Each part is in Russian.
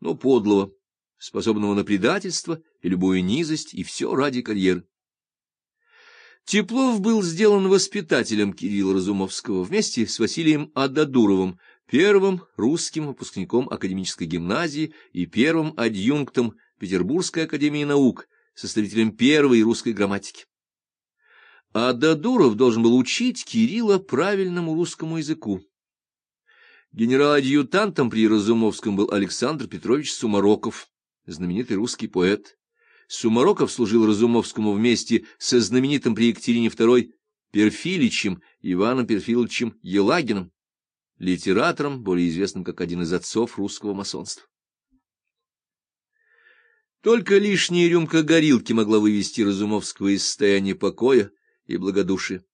но подлого, способного на предательство и любую низость, и все ради карьеры. Теплов был сделан воспитателем Кирилла Разумовского вместе с Василием Ададуровым, первым русским выпускником академической гимназии и первым адъюнктом Петербургской академии наук, составителем первой русской грамматики. Ададуров должен был учить Кирилла правильному русскому языку. Генерал-адъютантом при Разумовском был Александр Петрович Сумароков, знаменитый русский поэт. Сумароков служил Разумовскому вместе со знаменитым при Екатерине II Перфиличем Иваном Перфиловичем Елагиным, литератором, более известным как один из отцов русского масонства. Только лишняя рюмка горилки могла вывести Разумовского из состояния покоя и благодушия.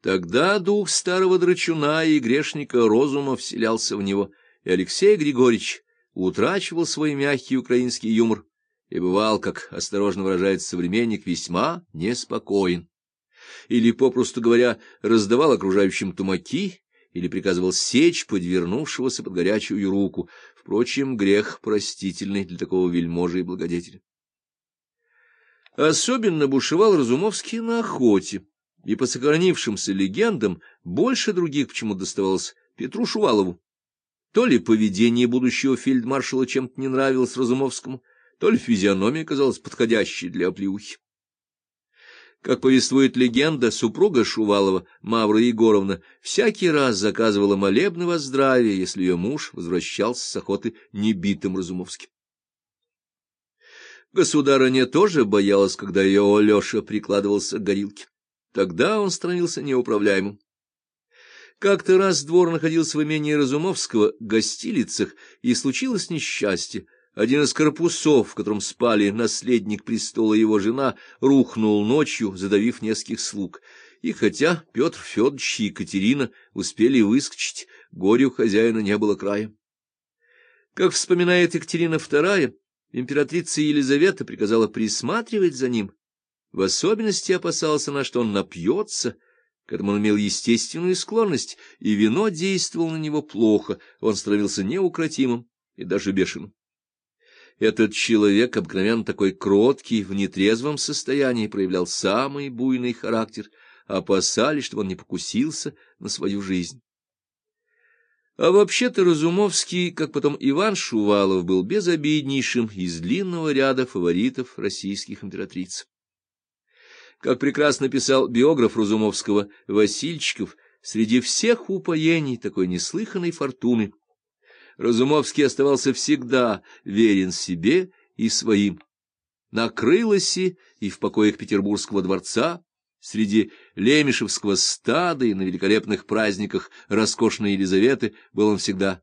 Тогда дух старого драчуна и грешника розума вселялся в него, и Алексей Григорьевич утрачивал свой мягкий украинский юмор и бывал, как осторожно выражается современник, весьма неспокоен. Или, попросту говоря, раздавал окружающим тумаки, или приказывал сечь подвернувшегося под горячую руку. Впрочем, грех простительный для такого вельможа и благодетеля. Особенно бушевал Разумовский на охоте, и по сохранившимся легендам больше других почему доставалось Петру Шувалову. То ли поведение будущего фельдмаршала чем-то не нравилось Разумовскому, то ли физиономия казалась подходящей для оплеухи. Как повествует легенда, супруга Шувалова, Мавра Егоровна, всякий раз заказывала молебны во здравие, если ее муж возвращался с охоты небитым Разумовским. Государыня тоже боялась, когда ее Алеша прикладывался к горилке. Тогда он становился неуправляемым. Как-то раз двор находился в имении Разумовского, гостилицах, и случилось несчастье — один из корпусов, в котором спали наследник престола и его жена, рухнул ночью, задавив нескольких слуг. И хотя Петр Федорович и Екатерина успели выскочить, горю хозяина не было края. Как вспоминает Екатерина II, императрица Елизавета приказала присматривать за ним. В особенности опасался она, что он напьется, к этому он имел естественную склонность, и вино действовало на него плохо, он становился неукротимым и даже бешеным. Этот человек, обыкновенно такой кроткий, в нетрезвом состоянии, проявлял самый буйный характер, опасались, чтобы он не покусился на свою жизнь. А вообще-то Разумовский, как потом Иван Шувалов, был безобиднейшим из длинного ряда фаворитов российских императриц. Как прекрасно писал биограф Разумовского Васильчиков, среди всех упоений такой неслыханной фортуны Разумовский оставался всегда верен себе и своим. На Крылосе и в покоях Петербургского дворца, среди лемешевского стада и на великолепных праздниках роскошной Елизаветы был он всегда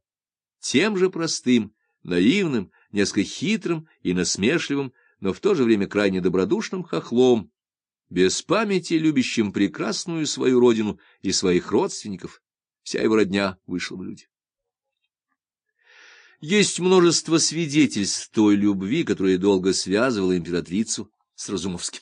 тем же простым, наивным, несколько хитрым и насмешливым, но в то же время крайне добродушным хохлом, без памяти любящим прекрасную свою родину и своих родственников, вся его родня вышла в люди. Есть множество свидетельств той любви, которая долго связывала императрицу с Разумовским.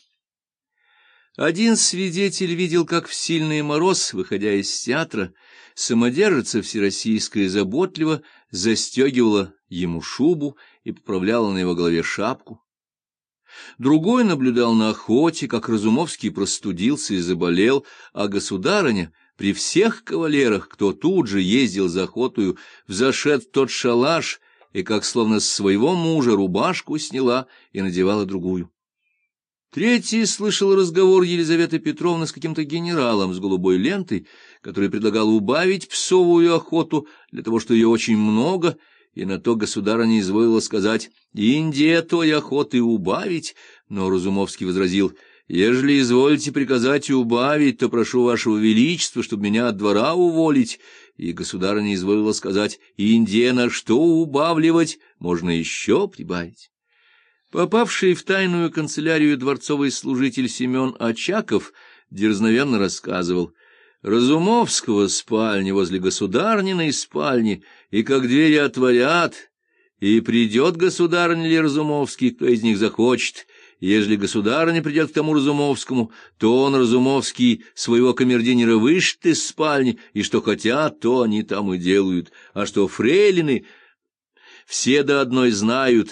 Один свидетель видел, как в сильный мороз, выходя из театра, самодержица всероссийская заботливо застегивала ему шубу и поправляла на его голове шапку. Другой наблюдал на охоте, как Разумовский простудился и заболел, а государыня — при всех кавалерах, кто тут же ездил за охотою, взошед в тот шалаш и как словно с своего мужа рубашку сняла и надевала другую. Третий слышал разговор Елизаветы Петровны с каким-то генералом с голубой лентой, который предлагал убавить псовую охоту для того, что ее очень много, и на то государыня изволила сказать «Индия той охоты убавить», но Разумовский возразил — Ежели изволите приказать убавить, то прошу вашего величества, чтобы меня от двора уволить. И государыня изволила сказать, Индия на что убавливать, можно еще прибавить. Попавший в тайную канцелярию дворцовый служитель Семен Очаков дерзновенно рассказывал, Разумовского спальни возле государниной спальни, и как двери отворят, и придет государыня ли Разумовский, кто из них захочет, Ежели государыня придет к тому Разумовскому, то он, Разумовский, своего камердинера вышит из спальни, и что хотят, то они там и делают, а что фрейлины... Все до одной знают,